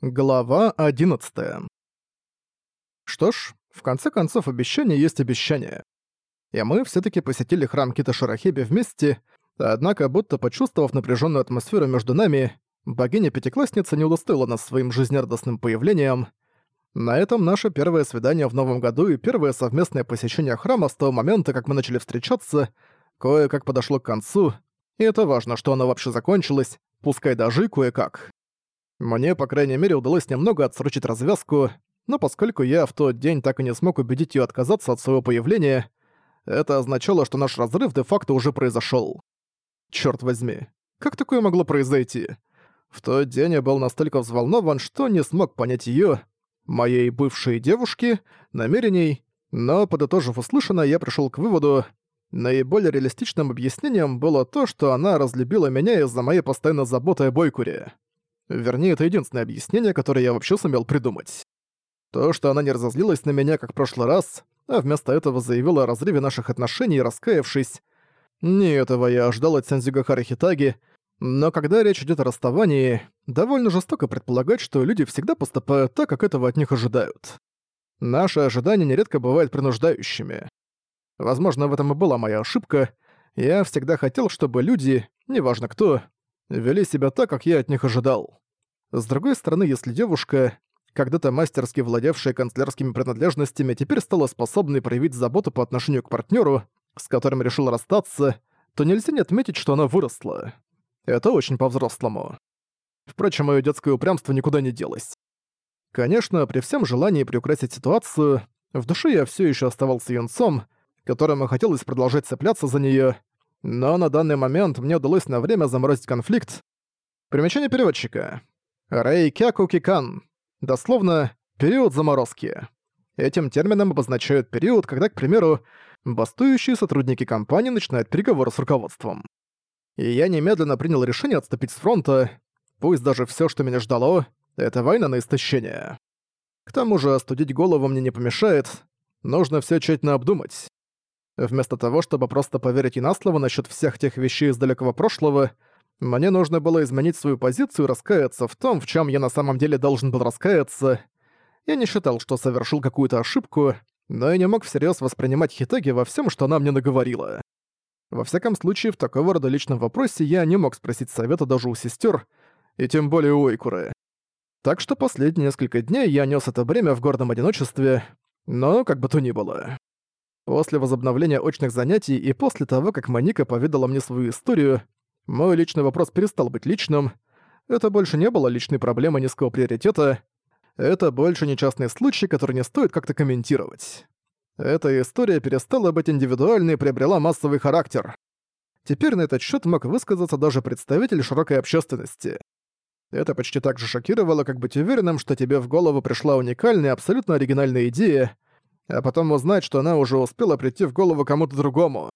Глава 11. Что ж, в конце концов, обещание есть обещание. И мы все таки посетили храм Кита Шарахеби вместе, однако, будто почувствовав напряженную атмосферу между нами, богиня-пятиклассница не удостоила нас своим жизнерадостным появлением. На этом наше первое свидание в новом году и первое совместное посещение храма с того момента, как мы начали встречаться, кое-как подошло к концу, и это важно, что оно вообще закончилось, пускай даже кое-как. Мне, по крайней мере, удалось немного отсрочить развязку, но поскольку я в тот день так и не смог убедить её отказаться от своего появления, это означало, что наш разрыв де-факто уже произошёл. Чёрт возьми, как такое могло произойти? В тот день я был настолько взволнован, что не смог понять её, моей бывшей девушки, намерений, но, подытожив услышанное, я пришёл к выводу, наиболее реалистичным объяснением было то, что она разлюбила меня из-за моей постоянной заботы о Бойкуре. Вернее, это единственное объяснение, которое я вообще сумел придумать. То, что она не разозлилась на меня, как в прошлый раз, а вместо этого заявила о разрыве наших отношений, раскаявшись. Не этого я ожидал от Сензюгахары Хитаги, но когда речь идет о расставании, довольно жестоко предполагать, что люди всегда поступают так, как этого от них ожидают. Наши ожидания нередко бывают принуждающими. Возможно, в этом и была моя ошибка. Я всегда хотел, чтобы люди, неважно кто, вели себя так, как я от них ожидал. С другой стороны, если девушка, когда-то мастерски владевшая канцлерскими принадлежностями, теперь стала способной проявить заботу по отношению к партнеру, с которым решил расстаться, то нельзя не отметить, что она выросла. Это очень по-взрослому. Впрочем, моё детское упрямство никуда не делось. Конечно, при всем желании приукрасить ситуацию, в душе я всё ещё оставался юнцом, которому хотелось продолжать цепляться за нее, но на данный момент мне удалось на время заморозить конфликт. Примечание переводчика. Рейкяку Кикан. Дословно «период заморозки». Этим термином обозначают период, когда, к примеру, бастующие сотрудники компании начинают переговоры с руководством. И я немедленно принял решение отступить с фронта, пусть даже все, что меня ждало, это война на истощение. К тому же остудить голову мне не помешает, нужно все тщательно обдумать. Вместо того, чтобы просто поверить и на слово насчет всех тех вещей из далекого прошлого, мне нужно было изменить свою позицию и раскаяться в том, в чем я на самом деле должен был раскаяться. Я не считал, что совершил какую-то ошибку, но и не мог всерьез воспринимать Хитаги во всем, что она мне наговорила. Во всяком случае, в такого рода личном вопросе я не мог спросить совета даже у сестер, и тем более у Эйкуры. Так что последние несколько дней я нёс это бремя в гордом одиночестве, но как бы то ни было. После возобновления очных занятий и после того, как Моника поведала мне свою историю, мой личный вопрос перестал быть личным. Это больше не было личной проблемой низкого приоритета. Это больше не частный случай, который не стоит как-то комментировать. Эта история перестала быть индивидуальной и приобрела массовый характер. Теперь на этот счет мог высказаться даже представитель широкой общественности. Это почти так же шокировало, как быть уверенным, что тебе в голову пришла уникальная, абсолютно оригинальная идея — а потом узнать, что она уже успела прийти в голову кому-то другому.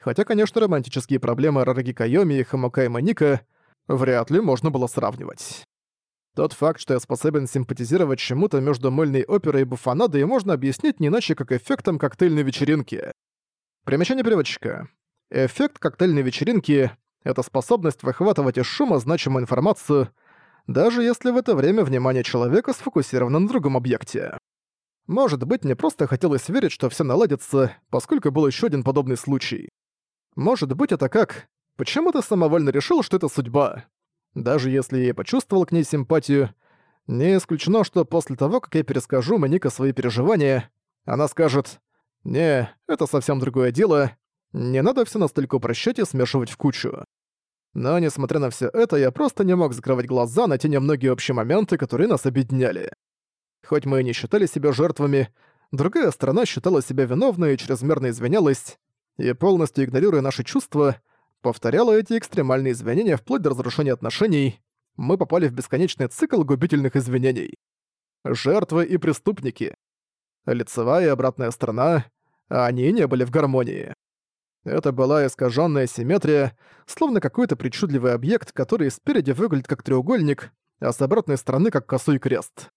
Хотя, конечно, романтические проблемы Рараги Кайоми и Хамакай Маника вряд ли можно было сравнивать. Тот факт, что я способен симпатизировать чему-то между мыльной оперой и буфонадой, можно объяснить не иначе, как эффектом коктейльной вечеринки. Примечание переводчика. Эффект коктейльной вечеринки — это способность выхватывать из шума значимую информацию, даже если в это время внимание человека сфокусировано на другом объекте. Может быть, мне просто хотелось верить, что все наладится, поскольку был еще один подобный случай. Может быть, это как... Почему ты самовольно решил, что это судьба? Даже если я почувствовал к ней симпатию, не исключено, что после того, как я перескажу Маника свои переживания, она скажет «Не, это совсем другое дело, не надо все настолько упрощать и смешивать в кучу». Но, несмотря на все это, я просто не мог закрывать глаза на те немногие общие моменты, которые нас объединяли. Хоть мы и не считали себя жертвами, другая сторона считала себя виновной и чрезмерно извинялась, и полностью игнорируя наши чувства, повторяла эти экстремальные извинения вплоть до разрушения отношений, мы попали в бесконечный цикл губительных извинений. Жертвы и преступники. Лицевая и обратная сторона, они не были в гармонии. Это была искаженная симметрия, словно какой-то причудливый объект, который спереди выглядит как треугольник, а с обратной стороны как косой крест.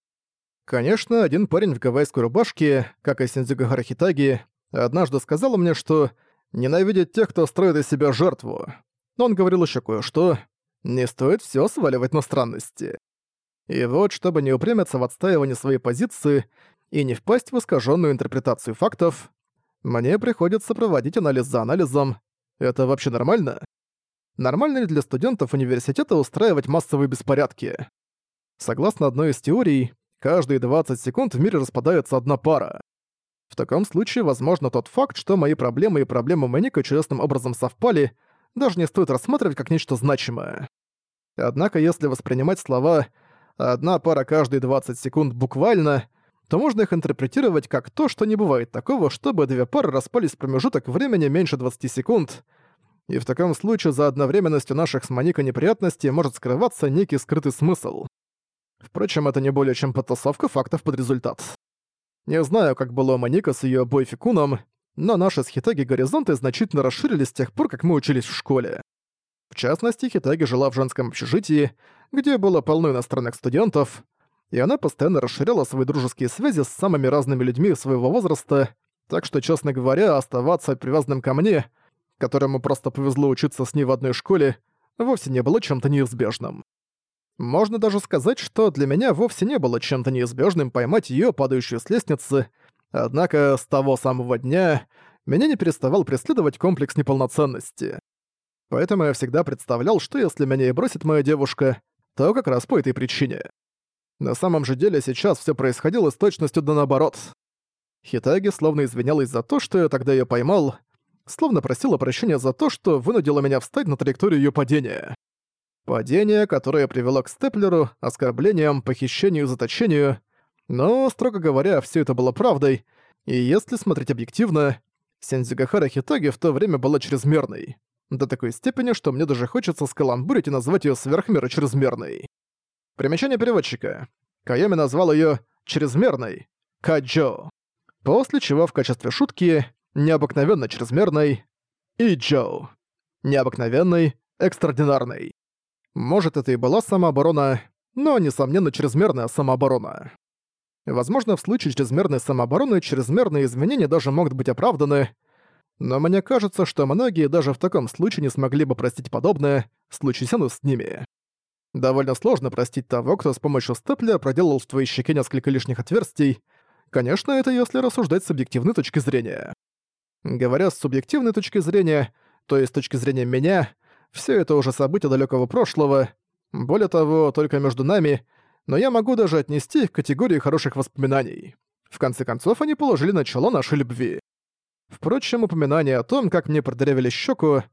Конечно, один парень в гавайской рубашке, как и Синдзюга Харахитаги, однажды сказал мне, что ненавидит тех, кто строит из себя жертву. Но он говорил еще кое-что. Не стоит все сваливать на странности. И вот, чтобы не упрямиться в отстаивании своей позиции и не впасть в искаженную интерпретацию фактов, мне приходится проводить анализ за анализом. Это вообще нормально? Нормально ли для студентов университета устраивать массовые беспорядки? Согласно одной из теорий, Каждые 20 секунд в мире распадается одна пара. В таком случае, возможно, тот факт, что мои проблемы и проблемы Маника честным образом совпали, даже не стоит рассматривать как нечто значимое. Однако, если воспринимать слова «одна пара каждые 20 секунд» буквально, то можно их интерпретировать как то, что не бывает такого, чтобы две пары распались в промежуток времени меньше 20 секунд, и в таком случае за одновременностью наших с Маника неприятностей может скрываться некий скрытый смысл. Впрочем, это не более чем подтасовка фактов под результат. Не знаю, как было у Маника с её бойфикуном, но наши с Хитаги горизонты значительно расширились с тех пор, как мы учились в школе. В частности, Хитаги жила в женском общежитии, где было полно иностранных студентов, и она постоянно расширяла свои дружеские связи с самыми разными людьми своего возраста, так что, честно говоря, оставаться привязанным ко мне, которому просто повезло учиться с ней в одной школе, вовсе не было чем-то неизбежным. Можно даже сказать, что для меня вовсе не было чем-то неизбежным поймать ее падающую с лестницы, однако с того самого дня меня не переставал преследовать комплекс неполноценности. Поэтому я всегда представлял, что если меня и бросит моя девушка, то как раз по этой причине. На самом же деле сейчас все происходило с точностью да наоборот. Хитаги словно извинялась за то, что я тогда ее поймал, словно просила прощения за то, что вынудила меня встать на траекторию ее падения. Падение, которое привело к Степлеру, оскорблениям, похищению и заточению. Но, строго говоря, все это было правдой, и если смотреть объективно, Сензюгахара Хитаги в то время была чрезмерной. До такой степени, что мне даже хочется скаламбурить и назвать ее сверхмеры чрезмерной. Примечание переводчика. Кайоми назвал ее «чрезмерной» — «каджо», после чего в качестве шутки «необыкновенно чрезмерной» — «иджо», «необыкновенной» — «экстраординарной». Может, это и была самооборона, но, несомненно, чрезмерная самооборона. Возможно, в случае чрезмерной самообороны чрезмерные изменения даже могут быть оправданы, но мне кажется, что многие даже в таком случае не смогли бы простить подобное, случись оно с ними. Довольно сложно простить того, кто с помощью степля проделал в твоей щеке несколько лишних отверстий. Конечно, это если рассуждать с субъективной точки зрения. Говоря с субъективной точки зрения, то есть с точки зрения меня, все это уже события далекого прошлого, более того, только между нами, но я могу даже отнести их к категории хороших воспоминаний. В конце концов, они положили начало нашей любви. Впрочем, упоминание о том, как мне продырявили щеку,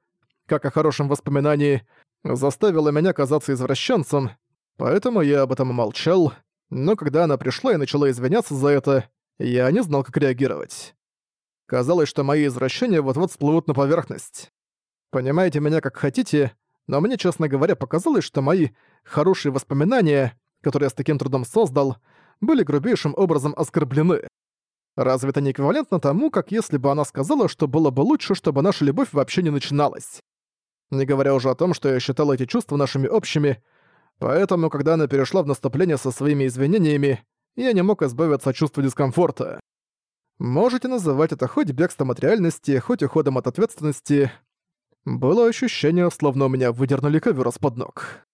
как о хорошем воспоминании, заставило меня казаться извращенцем, поэтому я об этом молчал, но когда она пришла и начала извиняться за это, я не знал, как реагировать. Казалось, что мои извращения вот-вот всплывут на поверхность. Понимаете меня как хотите, но мне, честно говоря, показалось, что мои «хорошие воспоминания», которые я с таким трудом создал, были грубейшим образом оскорблены. Разве это не эквивалентно тому, как если бы она сказала, что было бы лучше, чтобы наша любовь вообще не начиналась? Не говоря уже о том, что я считал эти чувства нашими общими, поэтому, когда она перешла в наступление со своими извинениями, я не мог избавиться от чувства дискомфорта. Можете называть это хоть бегством от реальности, хоть уходом от ответственности, было ощущение, словно меня выдернули коверос под ног.